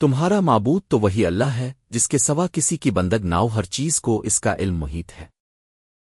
تمہارا معبود تو وہی اللہ ہے جس کے سوا کسی کی بندگ ناؤ ہر چیز کو اس کا علم محیط ہے۔